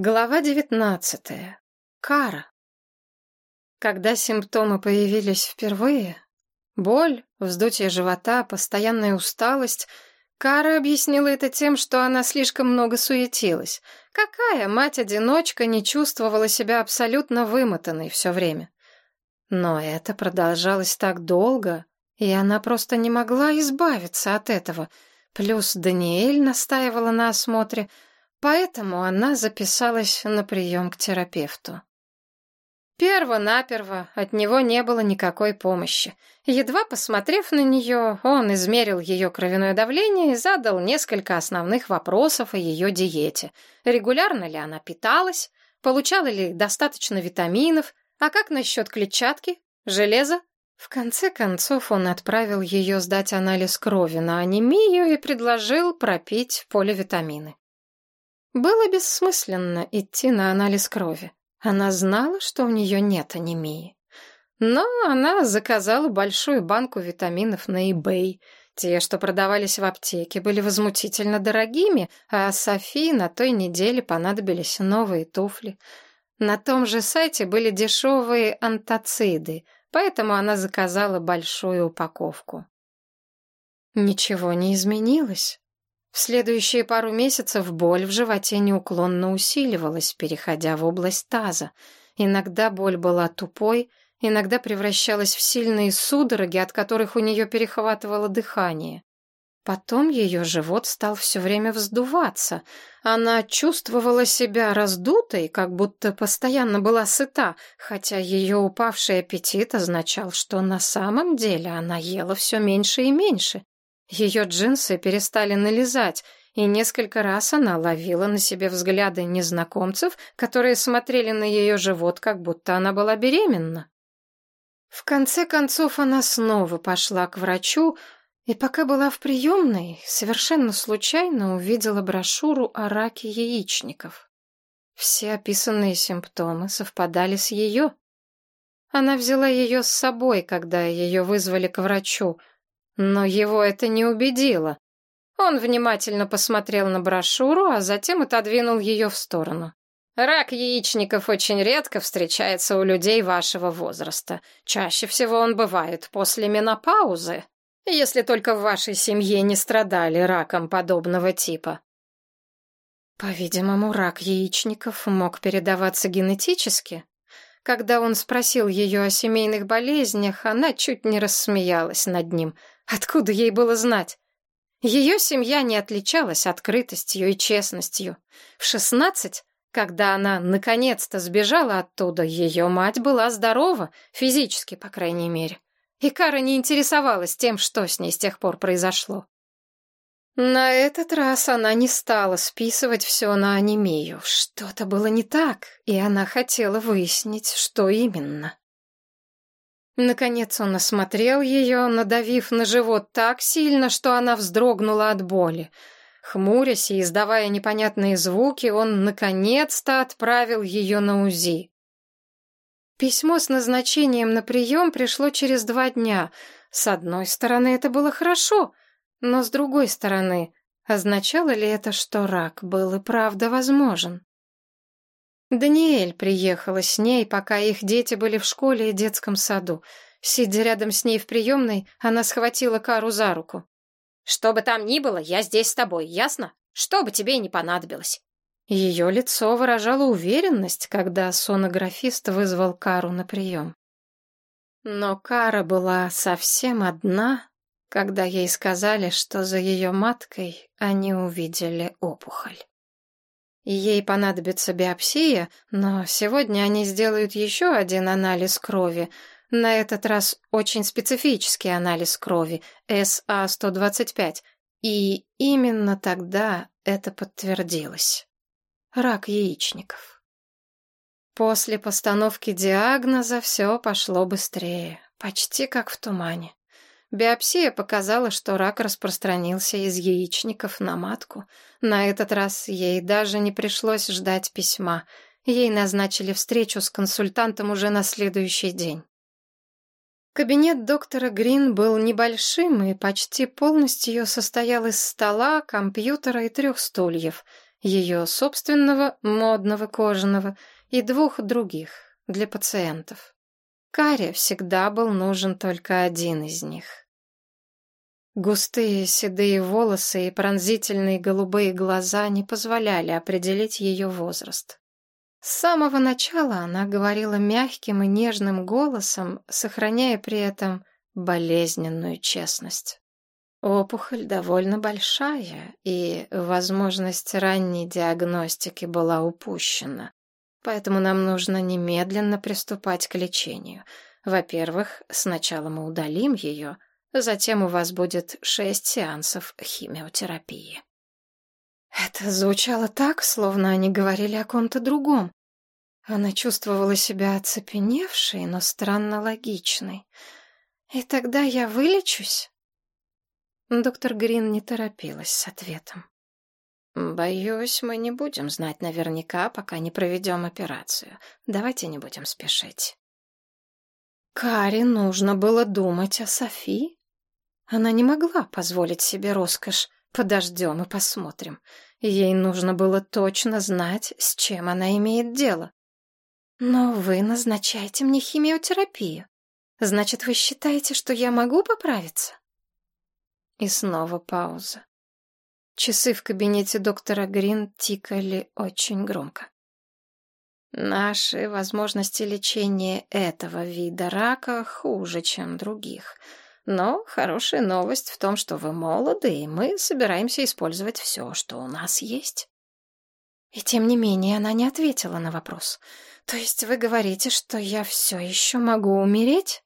Глава девятнадцатая. Кара. Когда симптомы появились впервые, боль, вздутие живота, постоянная усталость, Кара объяснила это тем, что она слишком много суетилась. Какая мать-одиночка не чувствовала себя абсолютно вымотанной все время? Но это продолжалось так долго, и она просто не могла избавиться от этого. Плюс Даниэль настаивала на осмотре — Поэтому она записалась на прием к терапевту. Перво-наперво от него не было никакой помощи. Едва посмотрев на нее, он измерил ее кровяное давление и задал несколько основных вопросов о ее диете. Регулярно ли она питалась, получала ли достаточно витаминов, а как насчет клетчатки, железа? В конце концов он отправил ее сдать анализ крови на анемию и предложил пропить поливитамины. Было бессмысленно идти на анализ крови. Она знала, что у нее нет анемии. Но она заказала большую банку витаминов на eBay. Те, что продавались в аптеке, были возмутительно дорогими, а Софии на той неделе понадобились новые туфли. На том же сайте были дешевые антациды, поэтому она заказала большую упаковку. Ничего не изменилось. Следующие пару месяцев боль в животе неуклонно усиливалась, переходя в область таза. Иногда боль была тупой, иногда превращалась в сильные судороги, от которых у нее перехватывало дыхание. Потом ее живот стал все время вздуваться. Она чувствовала себя раздутой, как будто постоянно была сыта, хотя ее упавший аппетит означал, что на самом деле она ела все меньше и меньше. Ее джинсы перестали налезать, и несколько раз она ловила на себе взгляды незнакомцев, которые смотрели на ее живот, как будто она была беременна. В конце концов она снова пошла к врачу, и пока была в приемной, совершенно случайно увидела брошюру о раке яичников. Все описанные симптомы совпадали с ее. Она взяла ее с собой, когда ее вызвали к врачу — но его это не убедило. Он внимательно посмотрел на брошюру, а затем отодвинул ее в сторону. Рак яичников очень редко встречается у людей вашего возраста. Чаще всего он бывает после менопаузы, если только в вашей семье не страдали раком подобного типа. По-видимому, рак яичников мог передаваться генетически. Когда он спросил ее о семейных болезнях, она чуть не рассмеялась над ним — Откуда ей было знать? Ее семья не отличалась открытостью и честностью. В шестнадцать, когда она наконец-то сбежала оттуда, ее мать была здорова, физически, по крайней мере. И Кара не интересовалась тем, что с ней с тех пор произошло. На этот раз она не стала списывать все на анемию. Что-то было не так, и она хотела выяснить, что именно. Наконец он осмотрел ее, надавив на живот так сильно, что она вздрогнула от боли. Хмурясь и издавая непонятные звуки, он наконец-то отправил ее на УЗИ. Письмо с назначением на прием пришло через два дня. С одной стороны, это было хорошо, но с другой стороны, означало ли это, что рак был и правда возможен? Даниэль приехала с ней, пока их дети были в школе и детском саду. Сидя рядом с ней в приемной, она схватила Кару за руку. «Что бы там ни было, я здесь с тобой, ясно? Что бы тебе ни понадобилось». Ее лицо выражало уверенность, когда сонографист вызвал Кару на прием. Но Кара была совсем одна, когда ей сказали, что за ее маткой они увидели опухоль. Ей понадобится биопсия, но сегодня они сделают еще один анализ крови. На этот раз очень специфический анализ крови, СА-125. И именно тогда это подтвердилось. Рак яичников. После постановки диагноза все пошло быстрее, почти как в тумане. Биопсия показала, что рак распространился из яичников на матку. На этот раз ей даже не пришлось ждать письма. Ей назначили встречу с консультантом уже на следующий день. Кабинет доктора Грин был небольшим и почти полностью состоял из стола, компьютера и трех стульев. ее собственного, модного кожаного, и двух других, для пациентов. Каре всегда был нужен только один из них. Густые седые волосы и пронзительные голубые глаза не позволяли определить ее возраст. С самого начала она говорила мягким и нежным голосом, сохраняя при этом болезненную честность. Опухоль довольно большая, и возможность ранней диагностики была упущена. Поэтому нам нужно немедленно приступать к лечению. Во-первых, сначала мы удалим ее, затем у вас будет шесть сеансов химиотерапии. Это звучало так, словно они говорили о ком-то другом. Она чувствовала себя оцепеневшей, но странно логичной. «И тогда я вылечусь?» Доктор Грин не торопилась с ответом. «Боюсь, мы не будем знать наверняка, пока не проведем операцию. Давайте не будем спешить». Каре нужно было думать о Софи. Она не могла позволить себе роскошь. Подождем и посмотрим. Ей нужно было точно знать, с чем она имеет дело. Но вы назначаете мне химиотерапию. Значит, вы считаете, что я могу поправиться? И снова пауза. Часы в кабинете доктора Грин тикали очень громко. Наши возможности лечения этого вида рака хуже, чем других. Но хорошая новость в том, что вы молоды, и мы собираемся использовать все, что у нас есть. И тем не менее она не ответила на вопрос. То есть вы говорите, что я все еще могу умереть?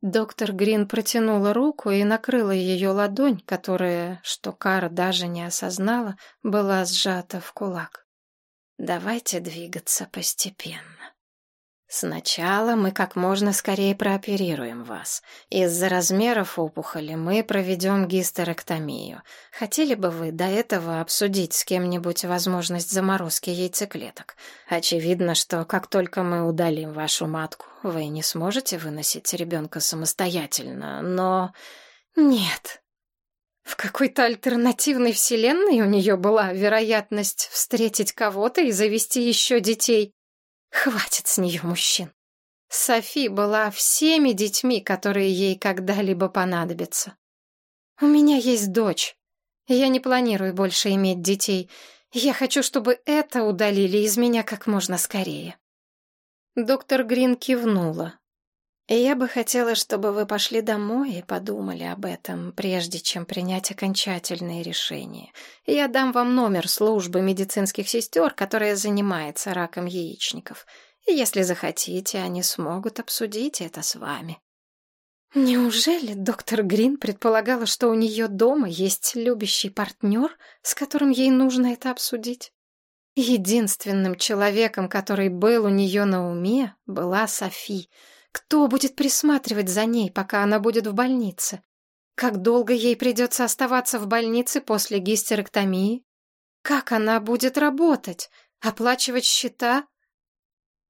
Доктор Грин протянула руку и накрыла ее ладонь, которая, что Кара даже не осознала, была сжата в кулак. «Давайте двигаться постепенно. Сначала мы как можно скорее прооперируем вас. Из-за размеров опухоли мы проведем гистерэктомию. Хотели бы вы до этого обсудить с кем-нибудь возможность заморозки яйцеклеток? Очевидно, что как только мы удалим вашу матку, вы не сможете выносить ребенка самостоятельно, но... Нет. В какой-то альтернативной вселенной у нее была вероятность встретить кого-то и завести еще детей. Хватит с нее мужчин. Софи была всеми детьми, которые ей когда-либо понадобятся. У меня есть дочь. Я не планирую больше иметь детей. Я хочу, чтобы это удалили из меня как можно скорее. Доктор Грин кивнула. Я бы хотела, чтобы вы пошли домой и подумали об этом, прежде чем принять окончательные решения. Я дам вам номер службы медицинских сестер, которая занимается раком яичников. Если захотите, они смогут обсудить это с вами. Неужели доктор Грин предполагала, что у нее дома есть любящий партнер, с которым ей нужно это обсудить? Единственным человеком, который был у нее на уме, была Софи — кто будет присматривать за ней, пока она будет в больнице? Как долго ей придется оставаться в больнице после гистерэктомии? Как она будет работать? Оплачивать счета?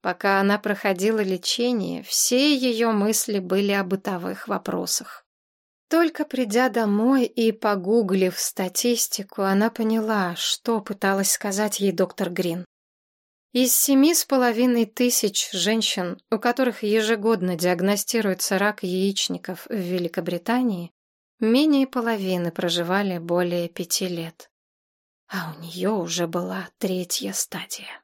Пока она проходила лечение, все ее мысли были о бытовых вопросах. Только придя домой и погуглив статистику, она поняла, что пыталась сказать ей доктор Грин. Из семи с половиной тысяч женщин, у которых ежегодно диагностируется рак яичников в Великобритании, менее половины проживали более пяти лет. А у нее уже была третья стадия.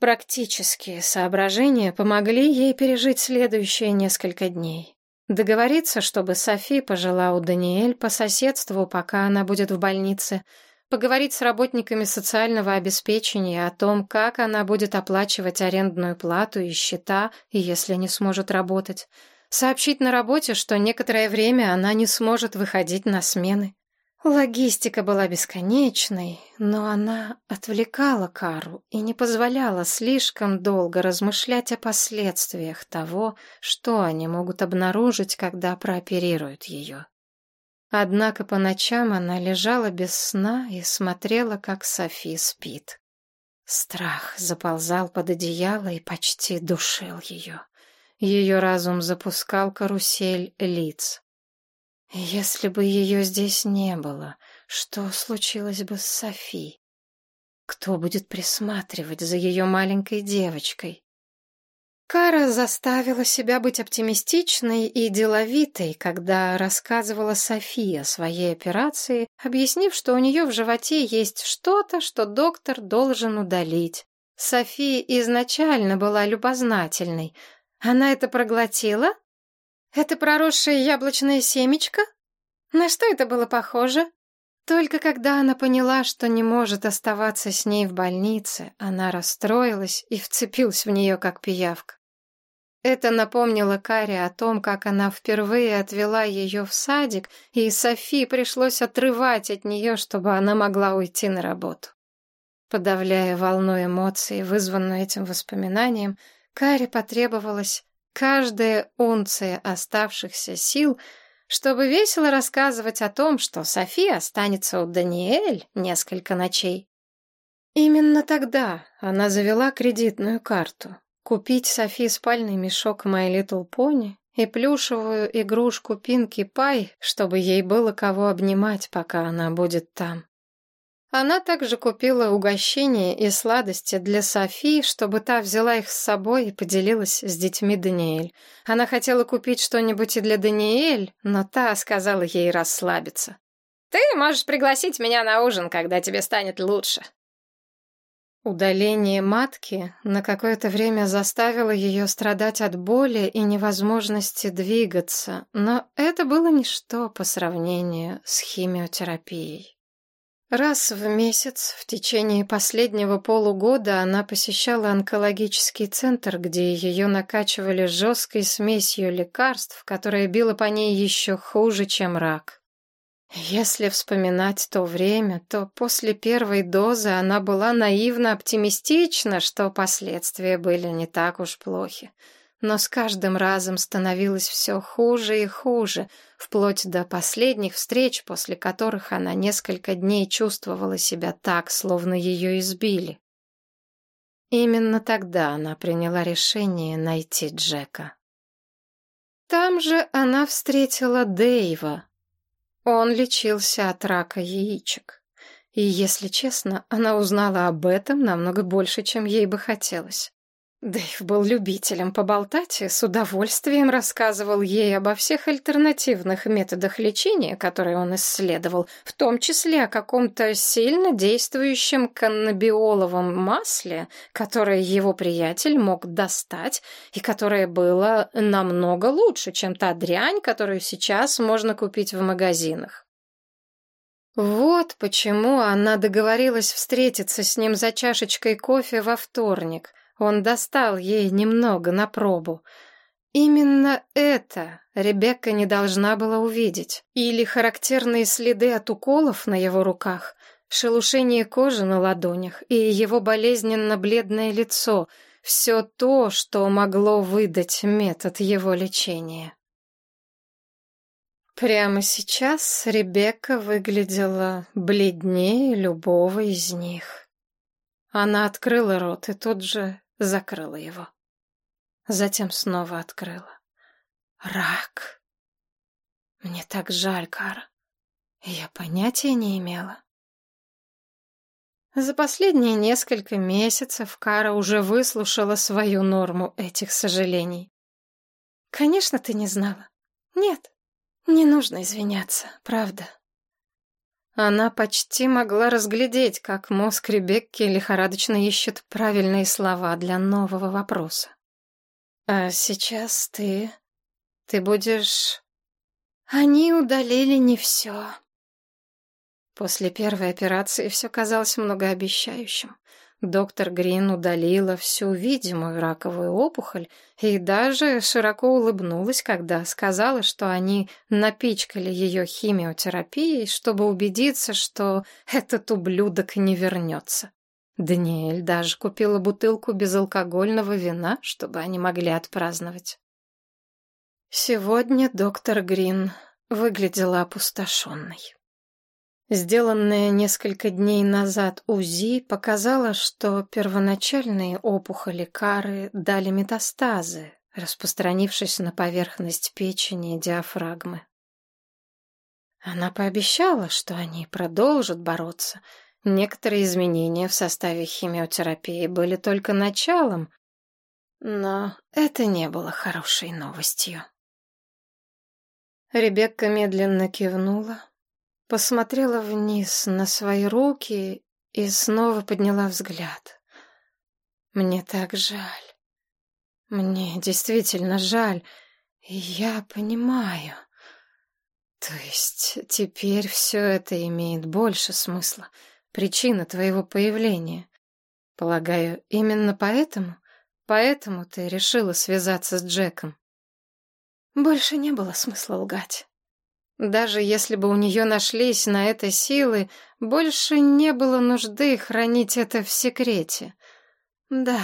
Практические соображения помогли ей пережить следующие несколько дней. Договориться, чтобы Софи пожила у Даниэль по соседству, пока она будет в больнице — поговорить с работниками социального обеспечения о том, как она будет оплачивать арендную плату и счета, если не сможет работать, сообщить на работе, что некоторое время она не сможет выходить на смены. Логистика была бесконечной, но она отвлекала Кару и не позволяла слишком долго размышлять о последствиях того, что они могут обнаружить, когда прооперируют ее. Однако по ночам она лежала без сна и смотрела, как Софи спит. Страх заползал под одеяло и почти душил ее. Ее разум запускал карусель лиц. Если бы ее здесь не было, Что случилось бы с Софи? Кто будет присматривать за ее маленькой девочкой? Кара заставила себя быть оптимистичной и деловитой, когда рассказывала Софии о своей операции, объяснив, что у нее в животе есть что-то, что доктор должен удалить. София изначально была любознательной. Она это проглотила? Это проросшее яблочное семечко? На что это было похоже? Только когда она поняла, что не может оставаться с ней в больнице, она расстроилась и вцепилась в нее, как пиявка. Это напомнило Каре о том, как она впервые отвела ее в садик, и Софи пришлось отрывать от нее, чтобы она могла уйти на работу. Подавляя волну эмоций, вызванную этим воспоминанием, Каре потребовалась каждая унция оставшихся сил, чтобы весело рассказывать о том, что Софи останется у Даниэль несколько ночей. Именно тогда она завела кредитную карту. Купить Софи спальный мешок My Little Pony и плюшевую игрушку Пинки Пай, чтобы ей было кого обнимать, пока она будет там. Она также купила угощения и сладости для Софи, чтобы та взяла их с собой и поделилась с детьми Даниэль. Она хотела купить что-нибудь и для Даниэль, но та сказала ей расслабиться. «Ты можешь пригласить меня на ужин, когда тебе станет лучше. Удаление матки на какое-то время заставило ее страдать от боли и невозможности двигаться, но это было ничто по сравнению с химиотерапией. Раз в месяц в течение последнего полугода она посещала онкологический центр, где ее накачивали жесткой смесью лекарств, которая била по ней еще хуже, чем рак. Если вспоминать то время, то после первой дозы она была наивно оптимистична, что последствия были не так уж плохи. Но с каждым разом становилось все хуже и хуже, вплоть до последних встреч, после которых она несколько дней чувствовала себя так, словно ее избили. Именно тогда она приняла решение найти Джека. Там же она встретила Дэйва, он лечился от рака яичек. И, если честно, она узнала об этом намного больше, чем ей бы хотелось. Дэйв был любителем поболтать и с удовольствием рассказывал ей обо всех альтернативных методах лечения, которые он исследовал, в том числе о каком-то сильно действующем каннабиоловом масле, которое его приятель мог достать и которое было намного лучше, чем та дрянь, которую сейчас можно купить в магазинах. Вот почему она договорилась встретиться с ним за чашечкой кофе во вторник — он достал ей немного на пробу. Именно это Ребекка не должна была увидеть. Или характерные следы от уколов на его руках, шелушение кожи на ладонях и его болезненно-бледное лицо — все то, что могло выдать метод его лечения. Прямо сейчас Ребекка выглядела бледнее любого из них. Она открыла рот и тут же закрыла его. Затем снова открыла. Рак. Мне так жаль, Кара. Я понятия не имела. За последние несколько месяцев Кара уже выслушала свою норму этих сожалений. Конечно, ты не знала. Нет, не нужно извиняться, правда. Она почти могла разглядеть, как мозг Ребекки лихорадочно ищет правильные слова для нового вопроса. «А сейчас ты... ты будешь...» Они удалили не все. После первой операции все казалось многообещающим. Доктор Грин удалила всю видимую раковую опухоль и даже широко улыбнулась, когда сказала, что они напичкали ее химиотерапией, чтобы убедиться, что этот ублюдок не вернется. Даниэль даже купила бутылку безалкогольного вина, чтобы они могли отпраздновать. Сегодня доктор Грин выглядела опустошенной. Сделанное несколько дней назад УЗИ показало, что первоначальные опухоли кары дали метастазы, распространившись на поверхность печени и диафрагмы. Она пообещала, что они продолжат бороться. Некоторые изменения в составе химиотерапии были только началом, но это не было хорошей новостью. Ребекка медленно кивнула, посмотрела вниз на свои руки и снова подняла взгляд. Мне так жаль. Мне действительно жаль, и я понимаю. То есть теперь все это имеет больше смысла, причина твоего появления. Полагаю, именно поэтому, поэтому ты решила связаться с Джеком. Больше не было смысла лгать. Даже если бы у нее нашлись на это силы, больше не было нужды хранить это в секрете. Да,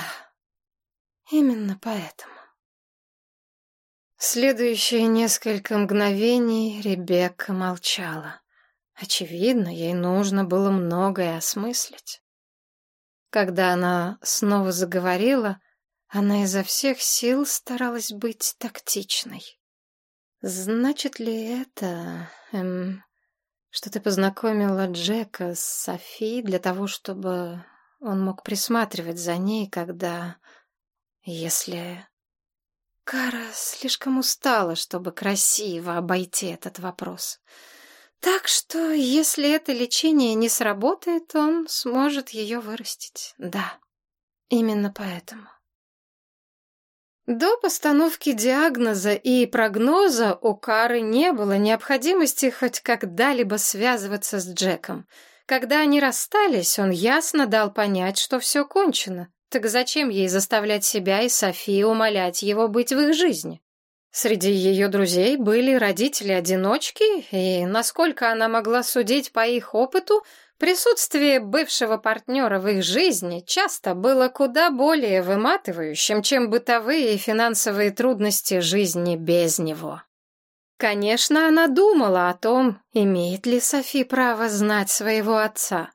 именно поэтому. Следующие несколько мгновений Ребекка молчала. Очевидно, ей нужно было многое осмыслить. Когда она снова заговорила, она изо всех сил старалась быть тактичной. Значит ли это, эм, что ты познакомила Джека с Софи для того, чтобы он мог присматривать за ней, когда... Если... Кара слишком устала, чтобы красиво обойти этот вопрос. Так что, если это лечение не сработает, он сможет ее вырастить. Да, именно поэтому. До постановки диагноза и прогноза у Кары не было необходимости хоть когда-либо связываться с Джеком. Когда они расстались, он ясно дал понять, что все кончено. Так зачем ей заставлять себя и Софии умолять его быть в их жизни? Среди ее друзей были родители-одиночки, и, насколько она могла судить по их опыту, Присутствие бывшего партнера в их жизни часто было куда более выматывающим, чем бытовые и финансовые трудности жизни без него. Конечно, она думала о том, имеет ли Софи право знать своего отца.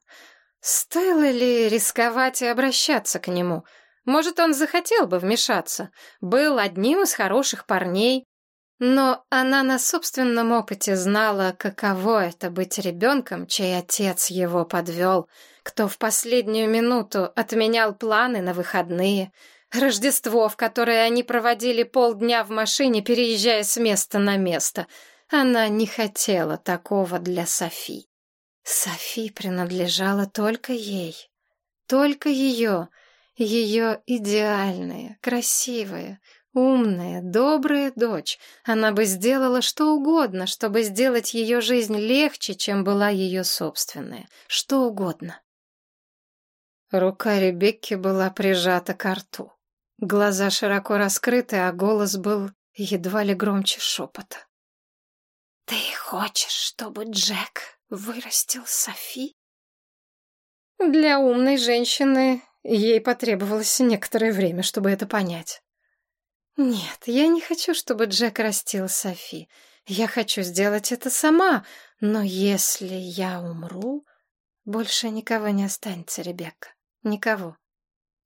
Стоило ли рисковать и обращаться к нему? Может, он захотел бы вмешаться. Был одним из хороших парней, но она на собственном опыте знала, каково это быть ребенком, чей отец его подвел, кто в последнюю минуту отменял планы на выходные, Рождество, в которое они проводили полдня в машине, переезжая с места на место. Она не хотела такого для Софи. Софи принадлежала только ей, только ее, ее идеальная, красивая, Умная, добрая дочь. Она бы сделала что угодно, чтобы сделать ее жизнь легче, чем была ее собственная. Что угодно. Рука Ребекки была прижата к рту. Глаза широко раскрыты, а голос был едва ли громче шепота. «Ты хочешь, чтобы Джек вырастил Софи?» Для умной женщины ей потребовалось некоторое время, чтобы это понять. «Нет, я не хочу, чтобы Джек растил Софи. Я хочу сделать это сама, но если я умру, больше никого не останется, Ребекка. Никого.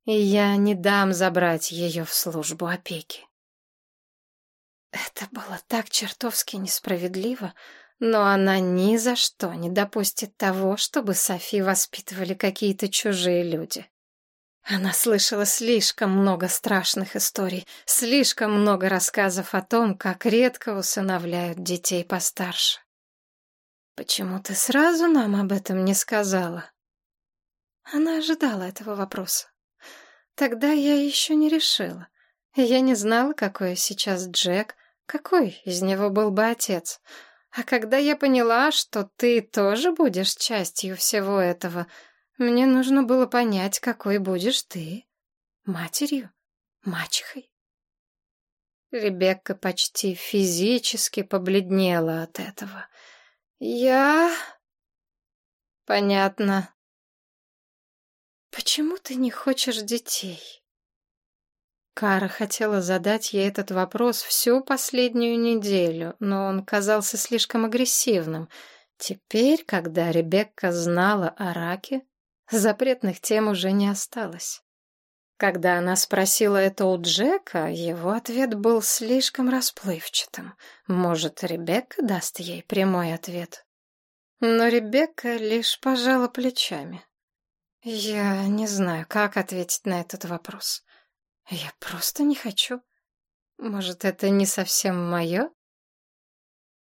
И я не дам забрать ее в службу опеки». Это было так чертовски несправедливо, но она ни за что не допустит того, чтобы Софи воспитывали какие-то чужие люди. Она слышала слишком много страшных историй, слишком много рассказов о том, как редко усыновляют детей постарше. «Почему ты сразу нам об этом не сказала?» Она ожидала этого вопроса. Тогда я еще не решила. Я не знала, какой сейчас Джек, какой из него был бы отец. А когда я поняла, что ты тоже будешь частью всего этого, мне нужно было понять, какой будешь ты. Матерью? Мачехой? Ребекка почти физически побледнела от этого. Я... Понятно. Почему ты не хочешь детей? Кара хотела задать ей этот вопрос всю последнюю неделю, но он казался слишком агрессивным. Теперь, когда Ребекка знала о раке, Запретных тем уже не осталось. Когда она спросила это у Джека, его ответ был слишком расплывчатым. Может, Ребекка даст ей прямой ответ? Но Ребекка лишь пожала плечами. Я не знаю, как ответить на этот вопрос. Я просто не хочу. Может, это не совсем мое?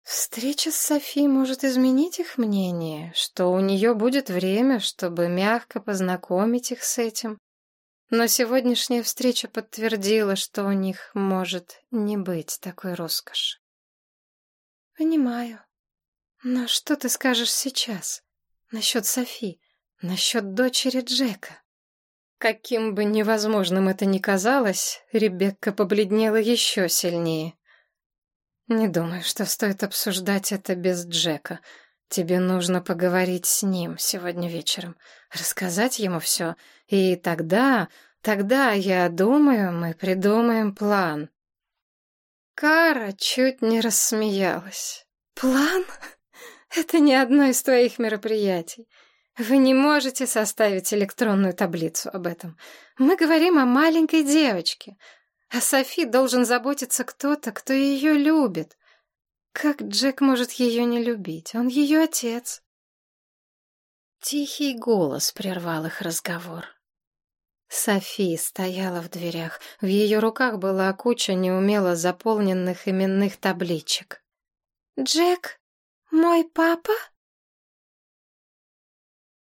Встреча с Софи может изменить их мнение, что у нее будет время, чтобы мягко познакомить их с этим. Но сегодняшняя встреча подтвердила, что у них может не быть такой роскоши. Понимаю. Но что ты скажешь сейчас? Насчет Софи? Насчет дочери Джека? Каким бы невозможным это ни казалось, Ребекка побледнела еще сильнее. Не думаю, что стоит обсуждать это без Джека. Тебе нужно поговорить с ним сегодня вечером, рассказать ему все, и тогда, тогда, я думаю, мы придумаем план. Кара чуть не рассмеялась. План? Это не одно из твоих мероприятий. Вы не можете составить электронную таблицу об этом. Мы говорим о маленькой девочке. А Софи должен заботиться кто-то, кто ее любит. Как Джек может ее не любить? Он ее отец. Тихий голос прервал их разговор. Софи стояла в дверях. В ее руках была куча неумело заполненных именных табличек. «Джек, мой папа?»